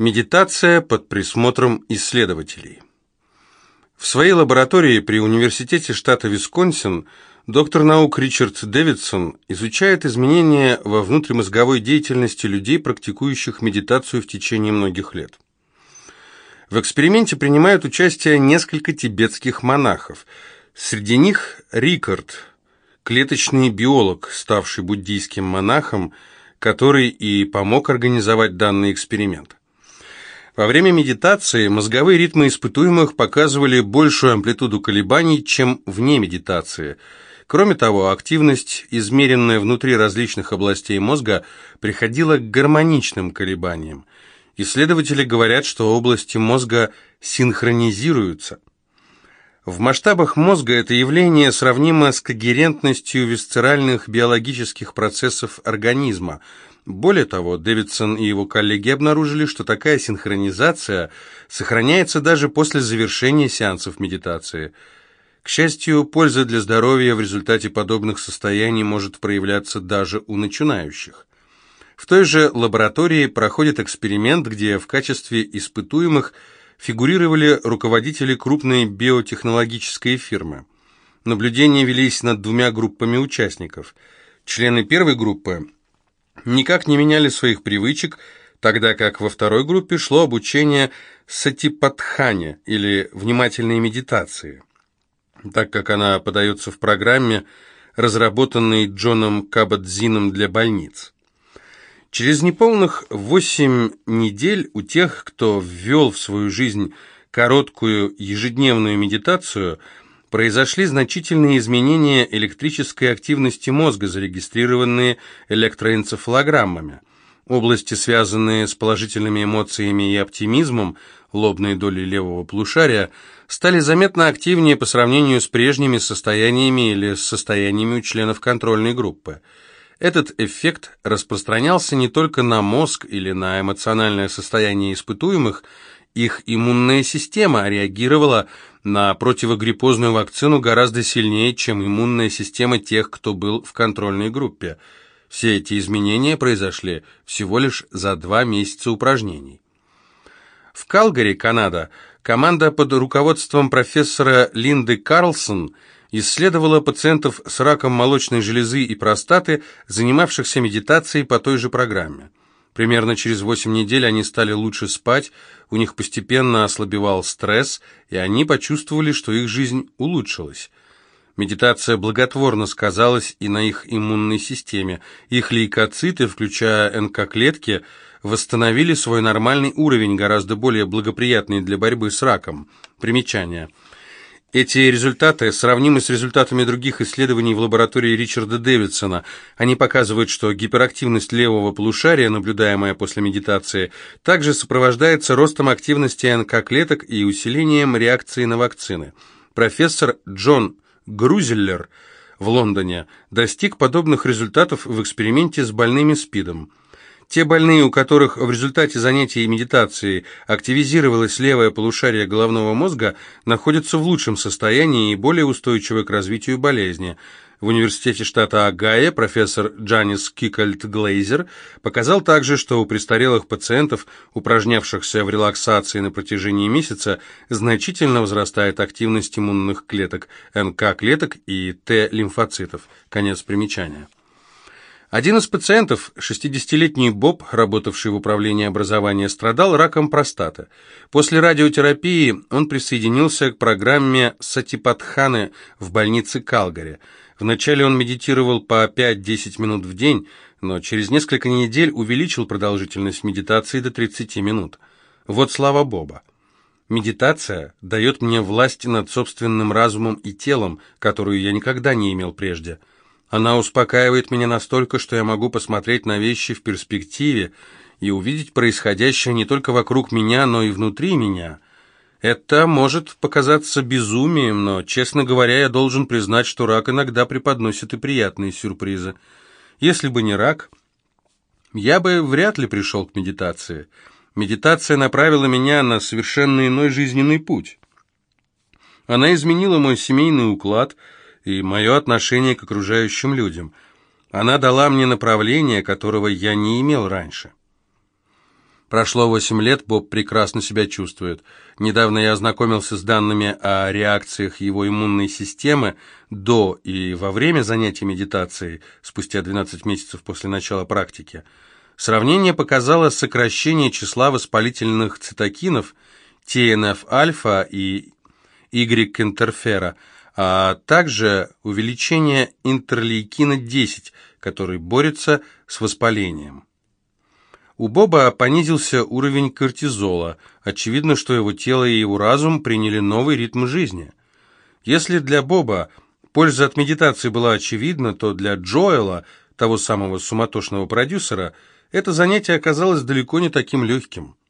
Медитация под присмотром исследователей. В своей лаборатории при университете штата Висконсин доктор наук Ричард Дэвидсон изучает изменения во внутримозговой деятельности людей, практикующих медитацию в течение многих лет. В эксперименте принимают участие несколько тибетских монахов. Среди них Рикард, клеточный биолог, ставший буддийским монахом, который и помог организовать данный эксперимент. Во время медитации мозговые ритмы испытуемых показывали большую амплитуду колебаний, чем вне медитации. Кроме того, активность, измеренная внутри различных областей мозга, приходила к гармоничным колебаниям. Исследователи говорят, что области мозга синхронизируются – в масштабах мозга это явление сравнимо с когерентностью висцеральных биологических процессов организма. Более того, Дэвидсон и его коллеги обнаружили, что такая синхронизация сохраняется даже после завершения сеансов медитации. К счастью, польза для здоровья в результате подобных состояний может проявляться даже у начинающих. В той же лаборатории проходит эксперимент, где в качестве испытуемых – фигурировали руководители крупной биотехнологической фирмы. Наблюдения велись над двумя группами участников. Члены первой группы никак не меняли своих привычек, тогда как во второй группе шло обучение сатипатхане или внимательной медитации, так как она подается в программе, разработанной Джоном Кабадзином для больниц. Через неполных восемь недель у тех, кто ввел в свою жизнь короткую ежедневную медитацию, произошли значительные изменения электрической активности мозга, зарегистрированные электроэнцефалограммами. Области, связанные с положительными эмоциями и оптимизмом, лобные доли левого полушария, стали заметно активнее по сравнению с прежними состояниями или с состояниями у членов контрольной группы. Этот эффект распространялся не только на мозг или на эмоциональное состояние испытуемых, их иммунная система реагировала на противогриппозную вакцину гораздо сильнее, чем иммунная система тех, кто был в контрольной группе. Все эти изменения произошли всего лишь за два месяца упражнений. В Калгари, Канада, команда под руководством профессора Линды Карлсон – исследовала пациентов с раком молочной железы и простаты, занимавшихся медитацией по той же программе. Примерно через 8 недель они стали лучше спать, у них постепенно ослабевал стресс, и они почувствовали, что их жизнь улучшилась. Медитация благотворно сказалась и на их иммунной системе. Их лейкоциты, включая НК-клетки, восстановили свой нормальный уровень, гораздо более благоприятный для борьбы с раком. Примечание – эти результаты сравнимы с результатами других исследований в лаборатории Ричарда Дэвидсона. Они показывают, что гиперактивность левого полушария, наблюдаемая после медитации, также сопровождается ростом активности НК-клеток и усилением реакции на вакцины. Профессор Джон Грузеллер в Лондоне достиг подобных результатов в эксперименте с больными СПИДом. Те больные, у которых в результате занятий медитацией активизировалось левое полушарие головного мозга, находятся в лучшем состоянии и более устойчивы к развитию болезни. В университете штата Огайо профессор Джанис Кикальд Глейзер показал также, что у престарелых пациентов, упражнявшихся в релаксации на протяжении месяца, значительно возрастает активность иммунных клеток, НК-клеток и Т-лимфоцитов. Конец примечания. Один из пациентов, 60-летний Боб, работавший в управлении образования, страдал раком простаты. После радиотерапии он присоединился к программе Сатипатханы в больнице Калгари. Вначале он медитировал по 5-10 минут в день, но через несколько недель увеличил продолжительность медитации до 30 минут. Вот слава Боба. Медитация дает мне власть над собственным разумом и телом, которую я никогда не имел прежде – она успокаивает меня настолько, что я могу посмотреть на вещи в перспективе и увидеть происходящее не только вокруг меня, но и внутри меня. Это может показаться безумием, но, честно говоря, я должен признать, что рак иногда преподносит и приятные сюрпризы. Если бы не рак, я бы вряд ли пришел к медитации. Медитация направила меня на совершенно иной жизненный путь. Она изменила мой семейный уклад – и мое отношение к окружающим людям. Она дала мне направление, которого я не имел раньше. Прошло 8 лет, Боб прекрасно себя чувствует. Недавно я ознакомился с данными о реакциях его иммунной системы до и во время занятий медитацией, спустя 12 месяцев после начала практики. Сравнение показало сокращение числа воспалительных цитокинов TNF-альфа и Y-интерфера, а также увеличение интерлейкина-10, который борется с воспалением. У Боба понизился уровень кортизола. Очевидно, что его тело и его разум приняли новый ритм жизни. Если для Боба польза от медитации была очевидна, то для Джоэла, того самого суматошного продюсера, это занятие оказалось далеко не таким легким.